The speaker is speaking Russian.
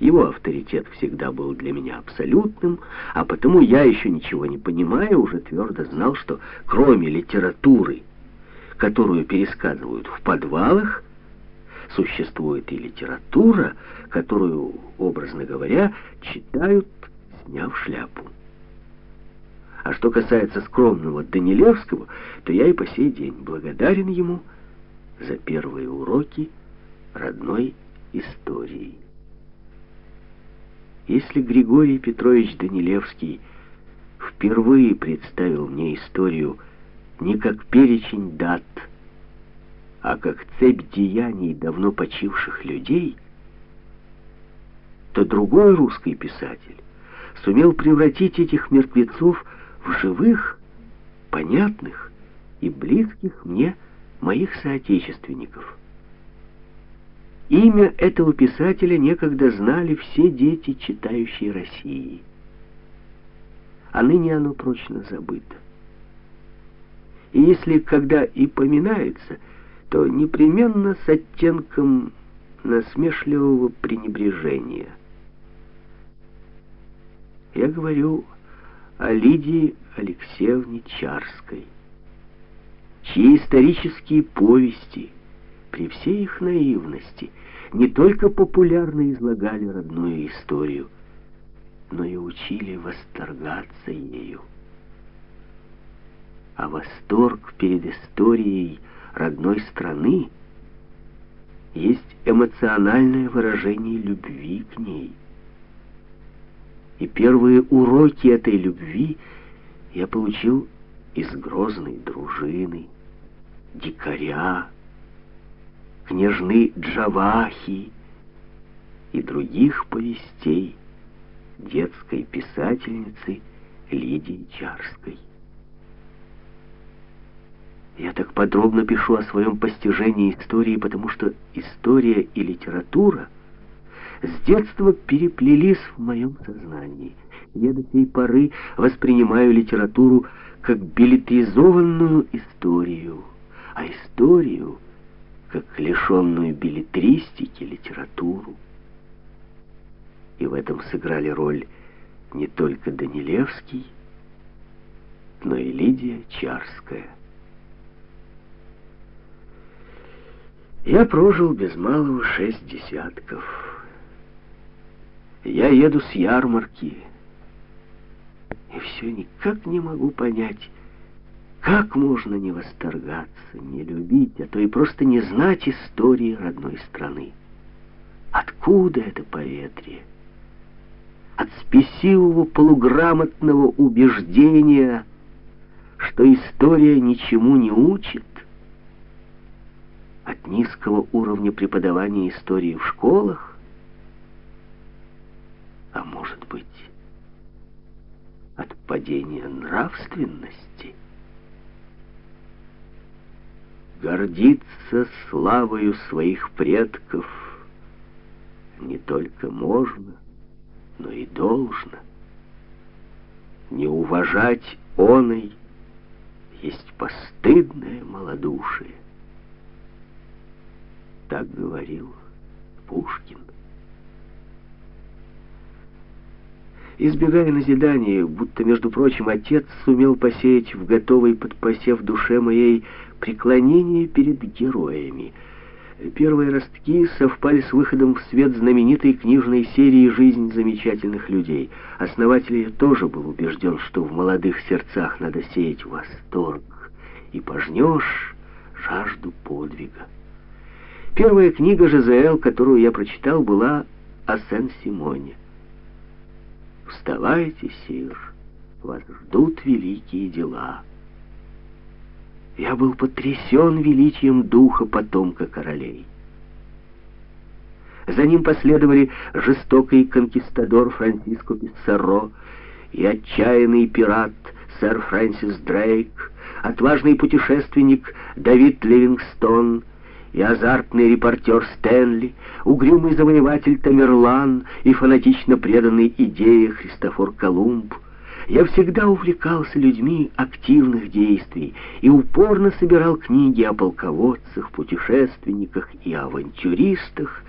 Его авторитет всегда был для меня абсолютным, а потому я, еще ничего не понимая, уже твердо знал, что кроме литературы, которую пересказывают в подвалах, существует и литература, которую, образно говоря, читают, сняв шляпу. А что касается скромного Данилевского, то я и по сей день благодарен ему за первые уроки родной истории. Если Григорий Петрович Данилевский впервые представил мне историю не как перечень дат, а как цепь деяний давно почивших людей, то другой русский писатель сумел превратить этих мертвецов в живых, понятных и близких мне моих соотечественников. Имя этого писателя некогда знали все дети, читающие России. А ныне оно прочно забыто. И если когда и поминается, то непременно с оттенком насмешливого пренебрежения. Я говорю о Лидии Алексеевне Чарской, чьи исторические повести, при всей их наивности, не только популярно излагали родную историю, но и учили восторгаться ею. А восторг перед историей родной страны есть эмоциональное выражение любви к ней. И первые уроки этой любви я получил из грозной дружины, дикаря, княжны Джавахи и других повестей детской писательницы Лидии Чарской. Я так подробно пишу о своем постижении истории, потому что история и литература с детства переплелись в моем сознании. Я до сей поры воспринимаю литературу как билетризованную историю, а историю — как лишенную билетристики литературу. И в этом сыграли роль не только Данилевский, но и Лидия Чарская. Я прожил без малого шесть десятков. Я еду с ярмарки, и все никак не могу понять, как можно не восторгаться, не любить, а то и просто не знать истории родной страны? Откуда это поветрие? От спесивого полуграмотного убеждения, что история ничему не учит? От низкого уровня преподавания истории в школах? А может быть, от падения нравственности? Гордиться славою своих предков не только можно, но и должно. Не уважать оной есть постыдное малодушие. Так говорил Пушкин. Избегая назидания, будто, между прочим, отец сумел посеять в готовой под посев душе моей преклонение перед героями. Первые ростки совпали с выходом в свет знаменитой книжной серии «Жизнь замечательных людей». Основатель тоже был убежден, что в молодых сердцах надо сеять восторг, и пожнешь жажду подвига. Первая книга ЖЗЛ, которую я прочитал, была о Сен-Симоне. «Вставайте, сир, вас ждут великие дела». Я был потрясен величием духа потомка королей. За ним последовали жестокий конкистадор Франциско Писсаро и отчаянный пират сэр Фрэнсис Дрейк, отважный путешественник Давид Ливингстон и азартный репортер Стэнли, угрюмый завоеватель Тамерлан и фанатично преданный идее Христофор Колумб — я всегда увлекался людьми активных действий и упорно собирал книги о полководцах, путешественниках и авантюристах,